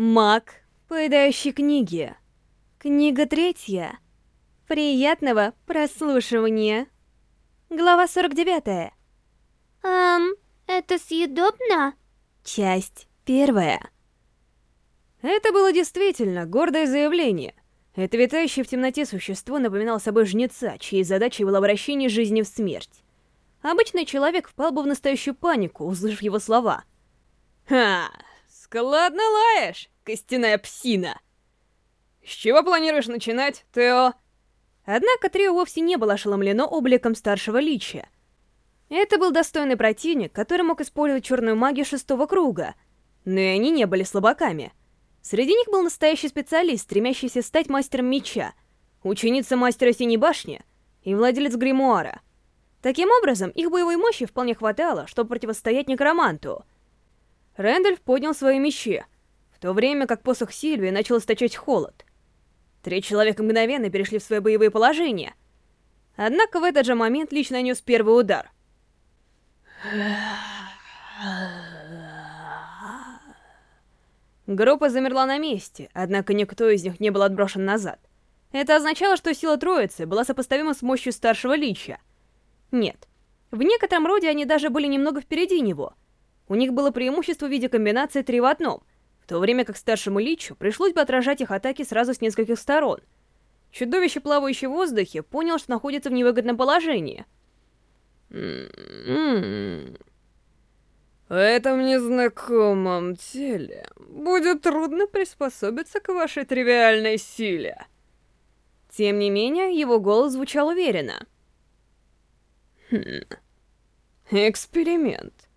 Маг, поедающий книги. Книга третья. Приятного прослушивания. Глава 49. Эм, это съедобно? Часть первая. Это было действительно гордое заявление. Это витающее в темноте существо напоминало собой жнеца, чьей задачей было обращение жизни в смерть. Обычный человек впал бы в настоящую панику, услышав его слова. «Ха! Складно лаешь, костяная псина!» «С чего планируешь начинать, Тео?» Однако Трио вовсе не было ошеломлено обликом старшего личия. Это был достойный противник, который мог использовать черную магию шестого круга, но и они не были слабаками. Среди них был настоящий специалист, стремящийся стать мастером меча, ученица мастера Синей Башни и владелец гримуара. Таким образом, их боевой мощи вполне хватало, чтобы противостоять некроманту. Рэндальф поднял свои мечи, в то время как посох Сильвии начал источать холод. Три человека мгновенно перешли в свои боевые положения. Однако в этот же момент лично нанес первый удар. Группа замерла на месте, однако никто из них не был отброшен назад. Это означало, что сила Троицы была сопоставима с мощью старшего Лича. Нет, в некотором роде они даже были немного впереди него. У них было преимущество в виде комбинации три в одном, в то время как старшему Личу пришлось бы отражать их атаки сразу с нескольких сторон. Чудовище, плавающее в воздухе, понял, что находится в невыгодном положении. М-м-м. В этом незнакомом теле будет трудно приспособиться к вашей тривиальной силе. Тем не менее, его голос звучал уверенно. Хм. Эксперимент.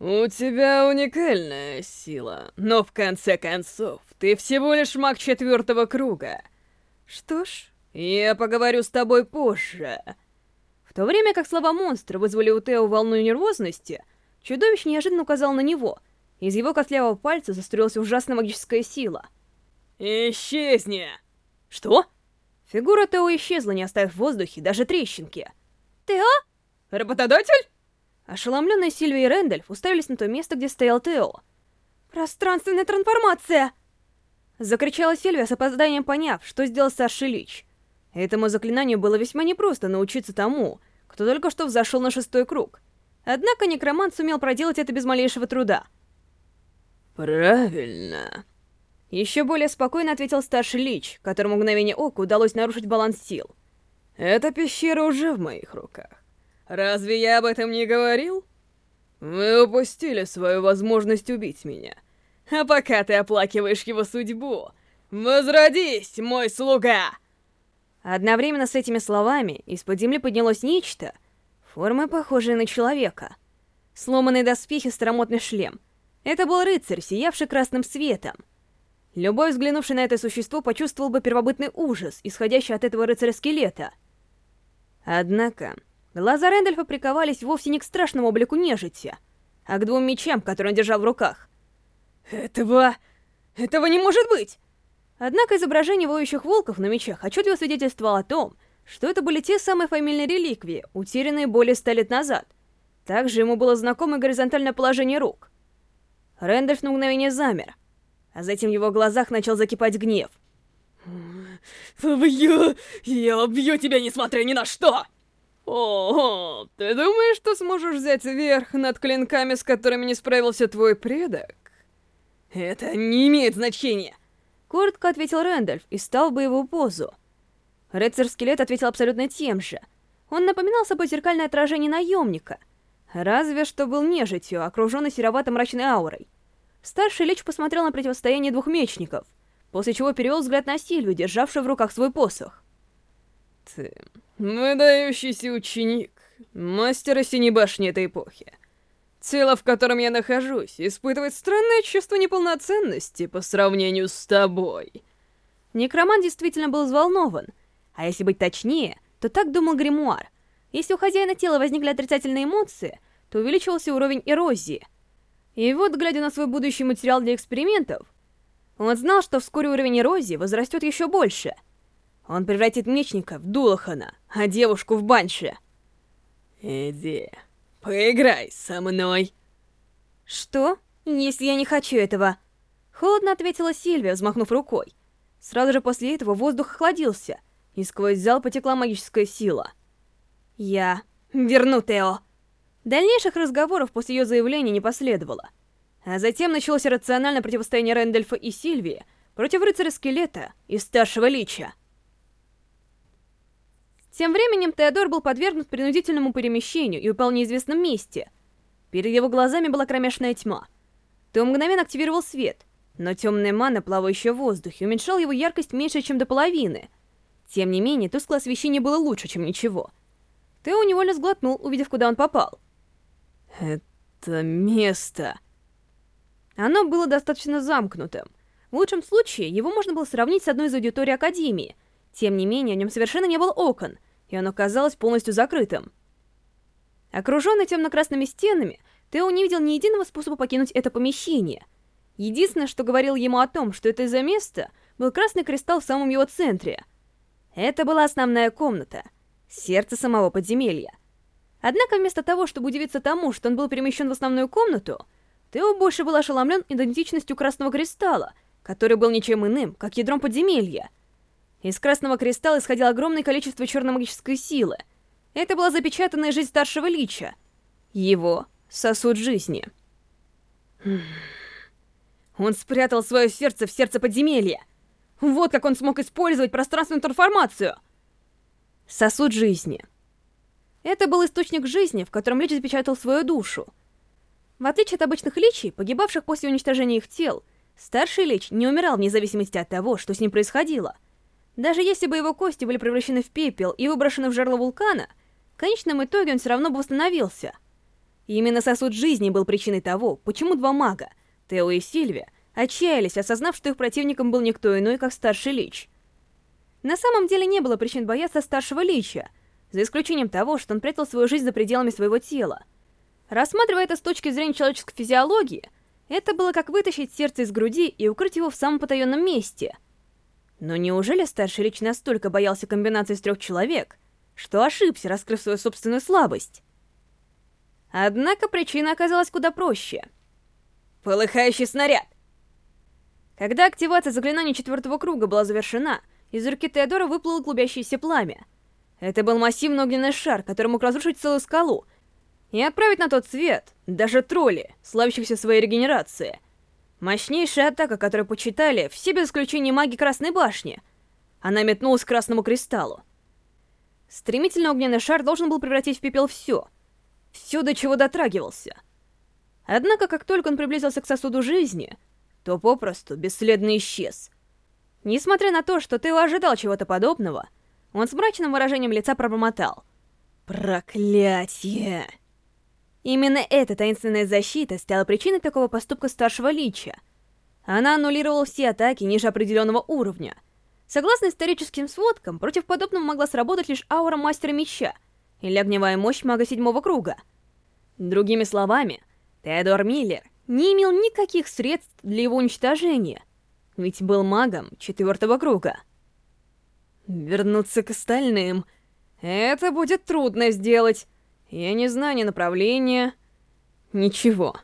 У тебя уникальная сила, но в конце концов, ты всего лишь маг четвертого круга. Что ж, я поговорю с тобой позже. В то время как слова монстра вызвали у Тео волну нервозности, чудовище неожиданно указал на него. Из его костлявого пальца застроилась ужасная магическая сила. «Исчезни!» «Что?» Фигура Тео исчезла, не оставив в воздухе даже трещинки. Тео? «Работодатель?» Ошеломленные Сильвия и Рэндальф уставились на то место, где стоял Тео. «Пространственная трансформация!» Закричала Сильвия с опозданием поняв, что сделал старший Лич. Этому заклинанию было весьма непросто научиться тому, кто только что взошел на шестой круг. Однако некромант сумел проделать это без малейшего труда. «Правильно», еще более спокойно ответил старший Лич, которому мгновение ока удалось нарушить баланс сил. «Эта пещера уже в моих руках. Разве я об этом не говорил? Вы упустили свою возможность убить меня. А пока ты оплакиваешь его судьбу, возродись, мой слуга!» Одновременно с этими словами из-под земли поднялось нечто, формы похожее на человека. Сломанные доспехи, старомодный шлем. Это был рыцарь, сиявший красным светом. Любой, взглянувший на это существо, почувствовал бы первобытный ужас, исходящий от этого рыцаря-скелета. Однако, глаза Рэндальфа приковались вовсе не к страшному облику нежити, а к двум мечам, которые он держал в руках. «Этого... этого не может быть!» Однако изображение воющих волков на мечах отчетливо свидетельствовало о том, что это были те самые фамильные реликвии, утерянные более ста лет назад. Также ему было знакомо горизонтальное положение рук. Рэндальф на мгновение замер — а затем в его глазах начал закипать гнев. «Убью! Я убью тебя, несмотря ни на что!» «О, ты думаешь, что сможешь взять верх над клинками, с которыми не справился твой предок?» «Это не имеет значения!» Коротко ответил Рэндальф и стал в боевую позу. Рыцарь-скелет ответил абсолютно тем же. Он напоминал собой зеркальное отражение наемника, разве что был нежитью, окруженный серовато-мрачной аурой. Старший Лич посмотрел на противостояние двух мечников, после чего перевел взгляд на Сильвию, державшую в руках свой посох. «Ты выдающийся ученик, мастера Синей Башни этой эпохи. Тело, в котором я нахожусь, испытывает странное чувство неполноценности по сравнению с тобой». Некроман действительно был взволнован, а если быть точнее, то так думал гримуар. Если у хозяина тела возникли отрицательные эмоции, то увеличивался уровень эрозии — и вот, глядя на свой будущий материал для экспериментов, он знал, что вскоре уровень эрозии возрастет еще больше. Он превратит мечника в Дулахана, а девушку в Банши. «Иди, поиграй со мной». «Что? Если я не хочу этого?» Холодно ответила Сильвия, взмахнув рукой. Сразу же после этого воздух охладился, и сквозь зал потекла магическая сила. «Я верну Тео!» Дальнейших разговоров после ее заявления не последовало. А затем началось рациональное противостояние Рэндольфа и Сильвии против рыцаря-скелета и старшего лича. Тем временем Теодор был подвергнут принудительному перемещению и упал в неизвестном месте. Перед его глазами была кромешная тьма. Тео мгновенно активировал свет, но темная мана, плавающая в воздухе, уменьшала его яркость меньше, чем до половины. Тем не менее, тусклое освещение было лучше, чем ничего. Тео невольно сглотнул, увидев, куда он попал. Это место... Оно было достаточно замкнутым. В лучшем случае, его можно было сравнить с одной из аудиторий Академии. Тем не менее, в нем совершенно не было окон, и оно казалось полностью закрытым. Окруженный темно-красными стенами, Тео не видел ни единого способа покинуть это помещение. Единственное, что говорил ему о том, что это из-за места, был красный кристалл в самом его центре. Это была основная комната, сердце самого подземелья. Однако вместо того, чтобы удивиться тому, что он был перемещен в основную комнату, Тео больше был ошеломлен идентичностью Красного Кристалла, который был ничем иным, как ядром подземелья. Из Красного Кристалла исходило огромное количество черномагической силы. Это была запечатанная жизнь старшего Лича. Его сосуд жизни. Он спрятал свое сердце в сердце подземелья. Вот как он смог использовать пространственную трансформацию. Сосуд жизни. Это был источник жизни, в котором Лич запечатал свою душу. В отличие от обычных личий, погибавших после уничтожения их тел, старший лич не умирал вне зависимости от того, что с ним происходило. Даже если бы его кости были превращены в пепел и выброшены в жерло вулкана, в конечном итоге он все равно бы восстановился. Именно сосуд жизни был причиной того, почему два мага, Тео и Сильвия, отчаялись, осознав, что их противником был никто иной, как старший лич. На самом деле не было причин бояться старшего лича, за исключением того, что он прятал свою жизнь за пределами своего тела — Рассматривая это с точки зрения человеческой физиологии, это было как вытащить сердце из груди и укрыть его в самом потаенном месте. Но неужели старший лич настолько боялся комбинации из трех человек, что ошибся, раскрыв свою собственную слабость? Однако причина оказалась куда проще. Полыхающий снаряд! Когда активация заклинания четвертого круга была завершена, из руки Теодора выплыло клубящееся пламя. Это был массивный огненный шар, который мог разрушить целую скалу, и отправить на тот свет даже тролли, славящихся своей регенерацией. Мощнейшая атака, которую почитали все без исключения маги Красной Башни. Она метнулась к Красному Кристаллу. Стремительно огненный шар должен был превратить в пепел все. Все, до чего дотрагивался. Однако, как только он приблизился к сосуду жизни, то попросту бесследно исчез. Несмотря на то, что ты ожидал чего-то подобного, он с мрачным выражением лица пробормотал. «Проклятие!» Именно эта таинственная защита стала причиной такого поступка старшего лича. Она аннулировала все атаки ниже определенного уровня. Согласно историческим сводкам, против подобного могла сработать лишь аура Мастера Меча или огневая мощь Мага Седьмого Круга. Другими словами, Теодор Миллер не имел никаких средств для его уничтожения, ведь был магом Четвертого Круга. Вернуться к остальным... Это будет трудно сделать. Я не знаю ни направления, ничего.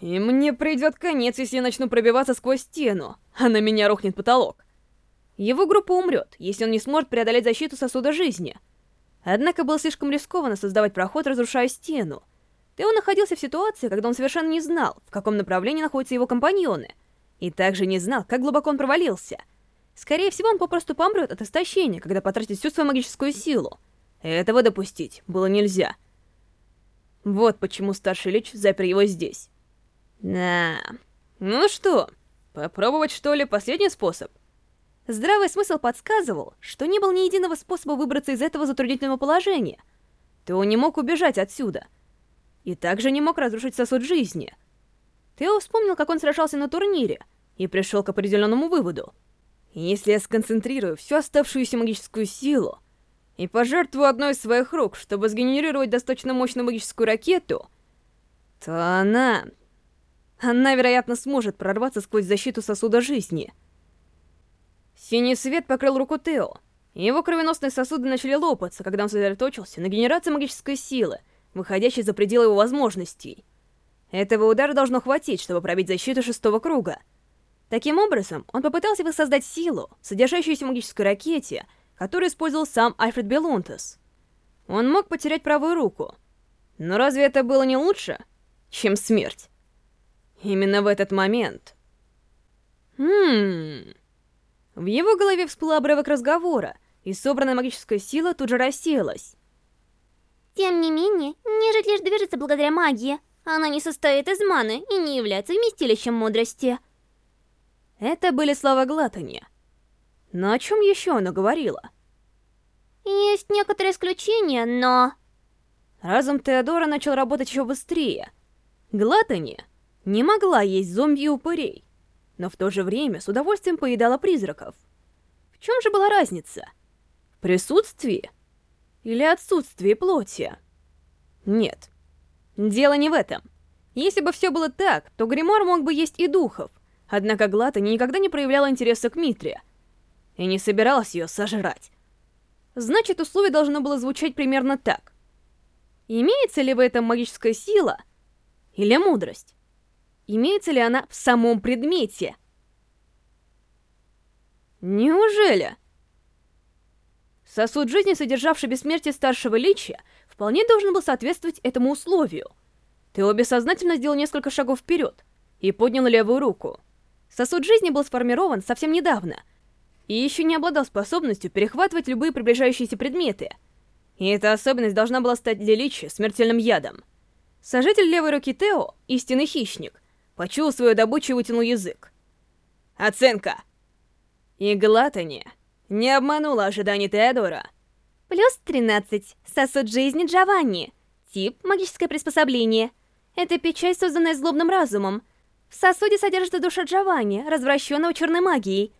И мне придет конец, если я начну пробиваться сквозь стену, а на меня рухнет потолок. Его группа умрет, если он не сможет преодолеть защиту сосуда жизни. Однако было слишком рискованно создавать проход, разрушая стену. Тео находился в ситуации, когда он совершенно не знал, в каком направлении находятся его компаньоны, и также не знал, как глубоко он провалился. Скорее всего, он попросту помрет от истощения, когда потратит всю свою магическую силу. Этого допустить было нельзя. Вот почему старший лич запер его здесь. Да. Ну что, попробовать что ли последний способ? Здравый смысл подсказывал, что не было ни единого способа выбраться из этого затруднительного положения. Тео не мог убежать отсюда. И также не мог разрушить сосуд жизни. Тео вспомнил, как он сражался на турнире, и пришел к определенному выводу. Если я сконцентрирую всю оставшуюся магическую силу, и пожертвую одной из своих рук, чтобы сгенерировать достаточно мощную магическую ракету, то она... Она, вероятно, сможет прорваться сквозь защиту сосуда жизни. Синий свет покрыл руку Тео, и его кровеносные сосуды начали лопаться, когда он сосредоточился на генерации магической силы, выходящей за пределы его возможностей. Этого удара должно хватить, чтобы пробить защиту шестого круга. Таким образом, он попытался воссоздать силу, содержащуюся в магической ракете, которую использовал сам Альфред Белунтес. Он мог потерять правую руку. Но разве это было не лучше, чем смерть? Именно в этот момент... Хм... В его голове всплыл обрывок разговора, и собранная магическая сила тут же рассеялась. Тем не менее, нежить лишь движется благодаря магии. Она не состоит из маны и не является вместилищем мудрости. Это были слова Глатани. Но о чем еще она говорила? Есть некоторые исключения, но... Разум Теодора начал работать еще быстрее. Глатани не могла есть зомби и упырей, но в то же время с удовольствием поедала призраков. В чем же была разница? В присутствии? Или отсутствии плоти? Нет. Дело не в этом. Если бы все было так, то Гримуар мог бы есть и духов, однако Глатани никогда не проявляла интереса к Митре и не собиралась ее сожрать. Значит, условие должно было звучать примерно так. Имеется ли в этом магическая сила или мудрость? Имеется ли она в самом предмете? Неужели? Сосуд жизни, содержавший бессмертие старшего личия, вполне должен был соответствовать этому условию. Тео бессознательно сделал несколько шагов вперед и поднял левую руку. Сосуд жизни был сформирован совсем недавно и еще не обладал способностью перехватывать любые приближающиеся предметы. И эта особенность должна была стать для личия смертельным ядом. Сожитель левой руки Тео, истинный хищник, почуял свою добычу и вытянул язык. Оценка! И глатание не обманула ожиданий Теодора. Плюс 13. Сосуд жизни Джованни. Тип — магическое приспособление. Это печать, созданная злобным разумом. В сосуде содержится душа Джованни, развращенного черной магией.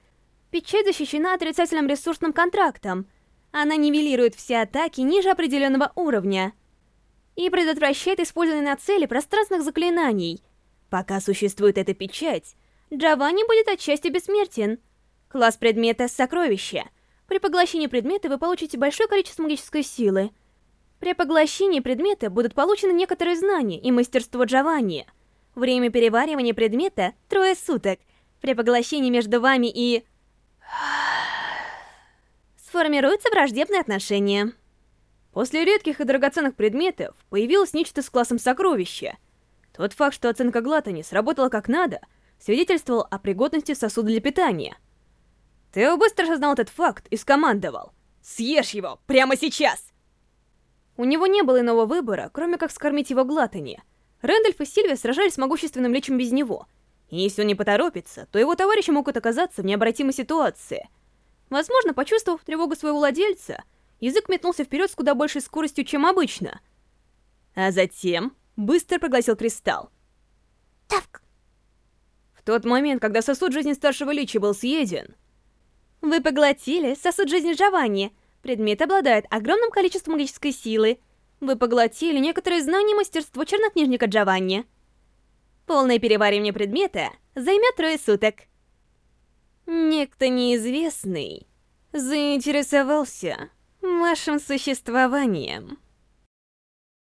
Печать защищена отрицательным ресурсным контрактом. Она нивелирует все атаки ниже определенного уровня. И предотвращает использование на цели пространственных заклинаний. Пока существует эта печать, Джованни будет отчасти бессмертен — Класс предмета «Сокровище». При поглощении предмета вы получите большое количество магической силы. При поглощении предмета будут получены некоторые знания и мастерство Джованни. Время переваривания предмета — трое суток. При поглощении между вами и... Сформируются враждебные отношения. После редких и драгоценных предметов появилось нечто с классом сокровища. Тот факт, что оценка Глатани сработала как надо, свидетельствовал о пригодности сосуда для питания — Тео быстро осознал этот факт и скомандовал. «Съешь его! Прямо сейчас!» У него не было иного выбора, кроме как скормить его глатани. Рэндальф и Сильвия сражались с могущественным личем без него. И если он не поторопится, то его товарищи могут оказаться в необратимой ситуации. Возможно, почувствовав тревогу своего владельца, язык метнулся вперед с куда большей скоростью, чем обычно. А затем быстро проглотил кристалл. Тавк! В тот момент, когда сосуд жизни старшего лича был съеден, вы поглотили сосуд жизни Джованни. Предмет обладает огромным количеством магической силы. Вы поглотили некоторые знания и мастерство чернокнижника Джованни. Полное переваривание предмета займет трое суток. Некто неизвестный заинтересовался вашим существованием.